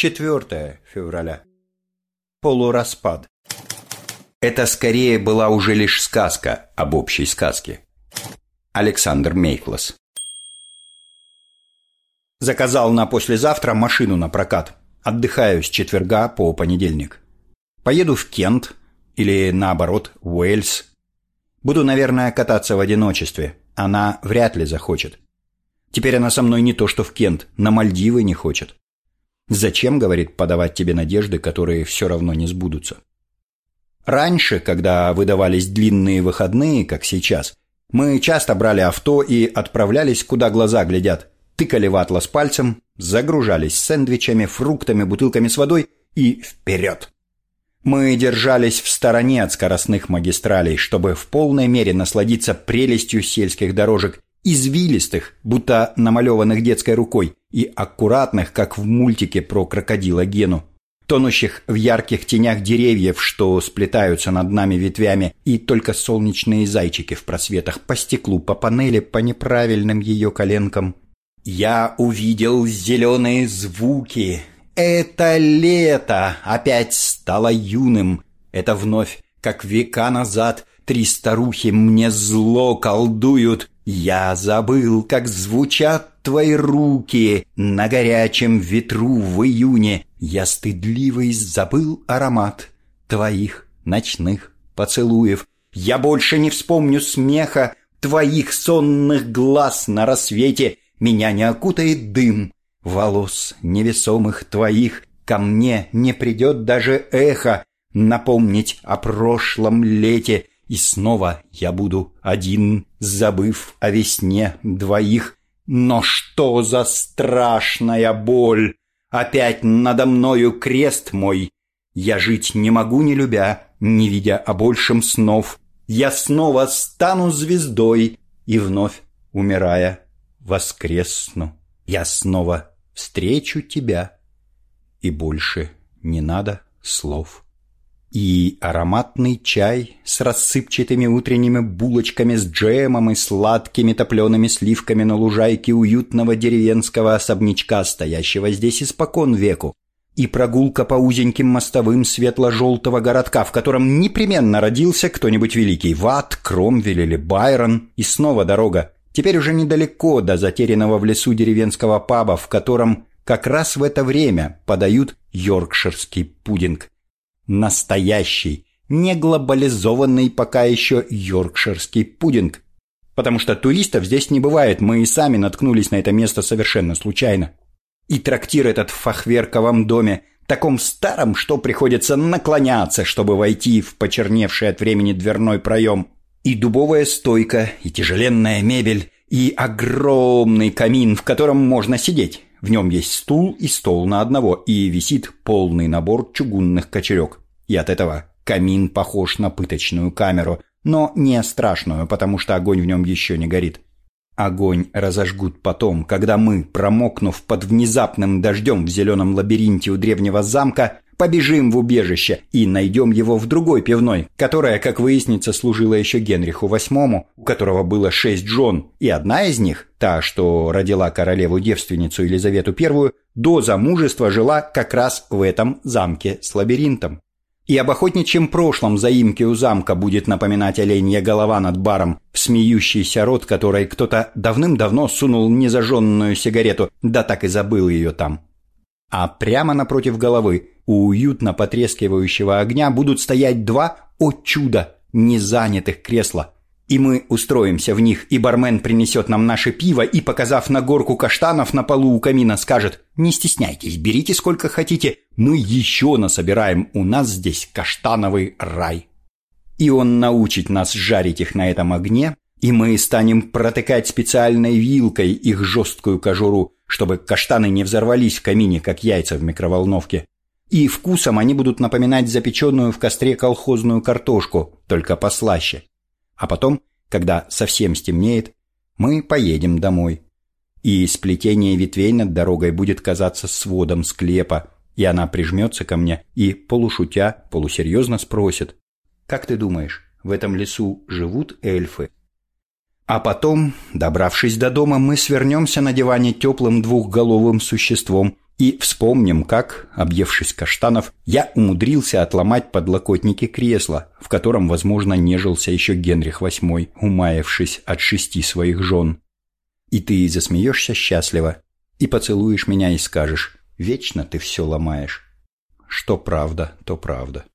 4 февраля. Полураспад. Это скорее была уже лишь сказка об общей сказке. Александр Мейклас. Заказал на послезавтра машину на прокат. Отдыхаю с четверга по понедельник. Поеду в Кент или наоборот в Уэльс. Буду, наверное, кататься в одиночестве. Она вряд ли захочет. Теперь она со мной не то что в Кент, на Мальдивы не хочет. Зачем, говорит, подавать тебе надежды, которые все равно не сбудутся? Раньше, когда выдавались длинные выходные, как сейчас, мы часто брали авто и отправлялись, куда глаза глядят. Тыкали в атлас пальцем, загружались сэндвичами, фруктами, бутылками с водой и вперед. Мы держались в стороне от скоростных магистралей, чтобы в полной мере насладиться прелестью сельских дорожек извилистых, будто намалеванных детской рукой, и аккуратных, как в мультике про крокодила Гену, тонущих в ярких тенях деревьев, что сплетаются над нами ветвями, и только солнечные зайчики в просветах по стеклу, по панели, по неправильным ее коленкам. Я увидел зеленые звуки. Это лето опять стало юным. Это вновь, как века назад, три старухи мне зло колдуют, я забыл, как звучат твои руки на горячем ветру в июне. Я стыдливый забыл аромат твоих ночных поцелуев. Я больше не вспомню смеха твоих сонных глаз на рассвете. Меня не окутает дым волос невесомых твоих. Ко мне не придет даже эхо напомнить о прошлом лете. И снова я буду один, забыв о весне двоих. Но что за страшная боль! Опять надо мною крест мой. Я жить не могу, не любя, не видя о большем снов. Я снова стану звездой и вновь, умирая, воскресну. Я снова встречу тебя, и больше не надо слов и ароматный чай с рассыпчатыми утренними булочками с джемом и сладкими топлеными сливками на лужайке уютного деревенского особнячка, стоящего здесь испокон веку, и прогулка по узеньким мостовым светло-желтого городка, в котором непременно родился кто-нибудь великий, Ват, Кромвель или Байрон, и снова дорога, теперь уже недалеко до затерянного в лесу деревенского паба, в котором как раз в это время подают йоркширский пудинг – настоящий, не глобализованный пока еще йоркширский пудинг. Потому что туристов здесь не бывает, мы и сами наткнулись на это место совершенно случайно. И трактир этот в фахверковом доме, таком старом, что приходится наклоняться, чтобы войти в почерневший от времени дверной проем. И дубовая стойка, и тяжеленная мебель, и огромный камин, в котором можно сидеть. В нем есть стул и стол на одного, и висит полный набор чугунных кочерек. И от этого камин похож на пыточную камеру, но не страшную, потому что огонь в нем еще не горит. Огонь разожгут потом, когда мы, промокнув под внезапным дождем в зеленом лабиринте у древнего замка, побежим в убежище и найдем его в другой пивной, которая, как выяснится, служила еще Генриху VIII, у которого было шесть жен, и одна из них, та, что родила королеву-девственницу Елизавету I, до замужества жила как раз в этом замке с лабиринтом. И об охотничьем прошлом заимки у замка будет напоминать оленья голова над баром, смеющийся рот, которой кто-то давным-давно сунул незажженную сигарету, да так и забыл ее там. А прямо напротив головы у уютно потрескивающего огня будут стоять два, о чудо, незанятых кресла. И мы устроимся в них, и бармен принесет нам наше пиво и, показав на горку каштанов на полу у камина, скажет «Не стесняйтесь, берите сколько хотите, мы еще насобираем, у нас здесь каштановый рай». И он научит нас жарить их на этом огне, и мы станем протыкать специальной вилкой их жесткую кожуру, чтобы каштаны не взорвались в камине, как яйца в микроволновке и вкусом они будут напоминать запеченную в костре колхозную картошку, только послаще. А потом, когда совсем стемнеет, мы поедем домой. И сплетение ветвей над дорогой будет казаться сводом склепа, и она прижмется ко мне и, полушутя, полусерьезно спросит, «Как ты думаешь, в этом лесу живут эльфы?» А потом, добравшись до дома, мы свернемся на диване теплым двухголовым существом И вспомним, как, объевшись каштанов, я умудрился отломать подлокотники кресла, в котором, возможно, нежился еще Генрих VIII, умаявшись от шести своих жен. И ты засмеешься счастливо, и поцелуешь меня и скажешь «Вечно ты все ломаешь». Что правда, то правда.